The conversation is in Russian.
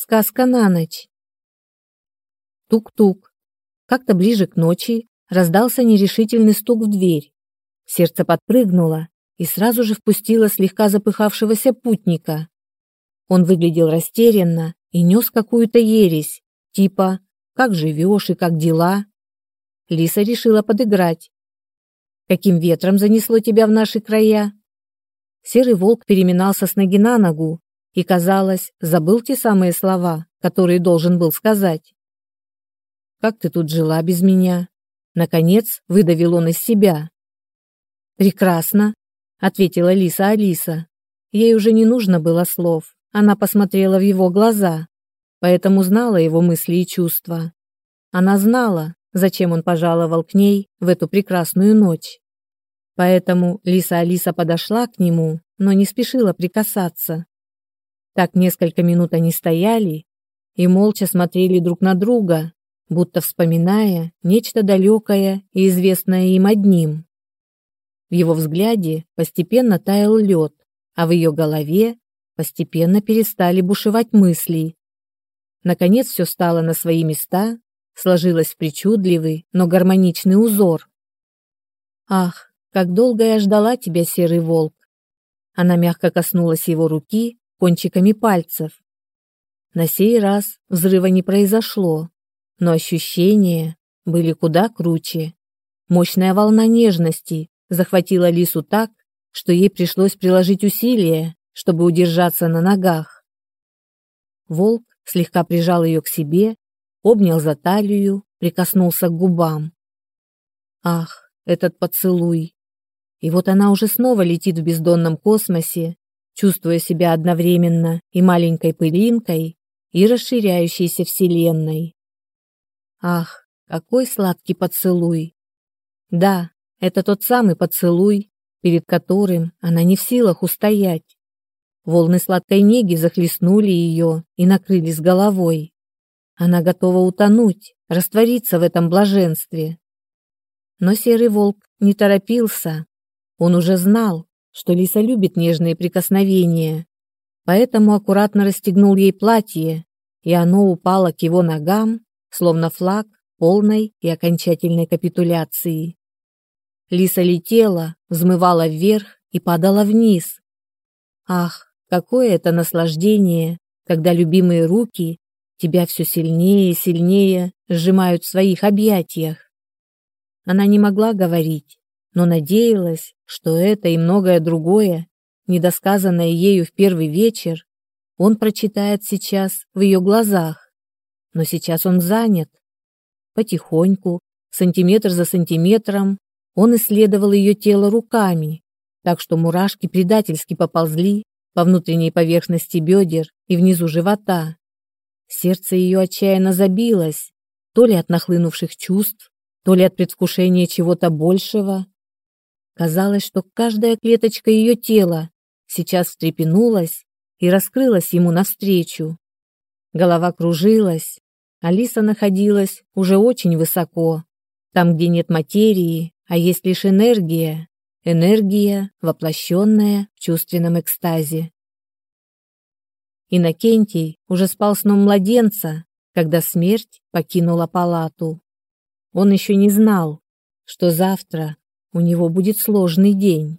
Сказка на ночь. Тук-тук. Как-то ближе к ночи раздался нерешительный стук в дверь. Сердце подпрыгнуло и сразу же впустило слегка запыхавшегося путника. Он выглядел растерянно и нес какую-то ересь, типа «Как живешь и как дела?». Лиса решила подыграть. «Каким ветром занесло тебя в наши края?» Серый волк переминался с ноги на ногу и, казалось, забыл те самые слова, которые должен был сказать. «Как ты тут жила без меня?» Наконец выдавил он из себя. «Прекрасно», — ответила Лиса Алиса. Ей уже не нужно было слов, она посмотрела в его глаза, поэтому знала его мысли и чувства. Она знала, зачем он пожаловал к ней в эту прекрасную ночь. Поэтому Лиса Алиса подошла к нему, но не спешила прикасаться. Так несколько минут они стояли и молча смотрели друг на друга, будто вспоминая нечто далекое и известное им одним. В его взгляде постепенно таял лед, а в ее голове постепенно перестали бушевать мысли. Наконец все стало на свои места, сложилось в причудливый, но гармоничный узор. «Ах, как долго я ждала тебя, серый волк!» Она мягко коснулась его руки кончиками пальцев. На сей раз взрыва не произошло, но ощущения были куда круче. Мощная волна нежности захватила Лису так, что ей пришлось приложить усилия, чтобы удержаться на ногах. Волк слегка прижал ее к себе, обнял за талию, прикоснулся к губам. Ах, этот поцелуй! И вот она уже снова летит в бездонном космосе, чувствуя себя одновременно и маленькой пылинкой, и расширяющейся вселенной. Ах, какой сладкий поцелуй! Да, это тот самый поцелуй, перед которым она не в силах устоять. Волны сладкой неги захлестнули ее и накрыли с головой. Она готова утонуть, раствориться в этом блаженстве. Но серый волк не торопился. Он уже знал, что Лиса любит нежные прикосновения, поэтому аккуратно расстегнул ей платье, и оно упало к его ногам, словно флаг полной и окончательной капитуляции. Лиса летела, взмывала вверх и падала вниз. Ах, какое это наслаждение, когда любимые руки тебя все сильнее и сильнее сжимают в своих объятиях. Она не могла говорить, но надеялась, что это и многое другое, недосказанное ею в первый вечер, он прочитает сейчас в ее глазах. Но сейчас он занят. Потихоньку, сантиметр за сантиметром, он исследовал ее тело руками, так что мурашки предательски поползли по внутренней поверхности бедер и внизу живота. Сердце ее отчаянно забилось, то ли от нахлынувших чувств, то ли от предвкушения чего-то большего. Казалось, что каждая клеточка ее тела сейчас встрепенулась и раскрылась ему навстречу. Голова кружилась, Алиса находилась уже очень высоко, там, где нет материи, а есть лишь энергия, энергия, воплощенная в чувственном экстазе. Иннокентий уже спал сном младенца, когда смерть покинула палату. Он еще не знал, что завтра у него будет сложный день.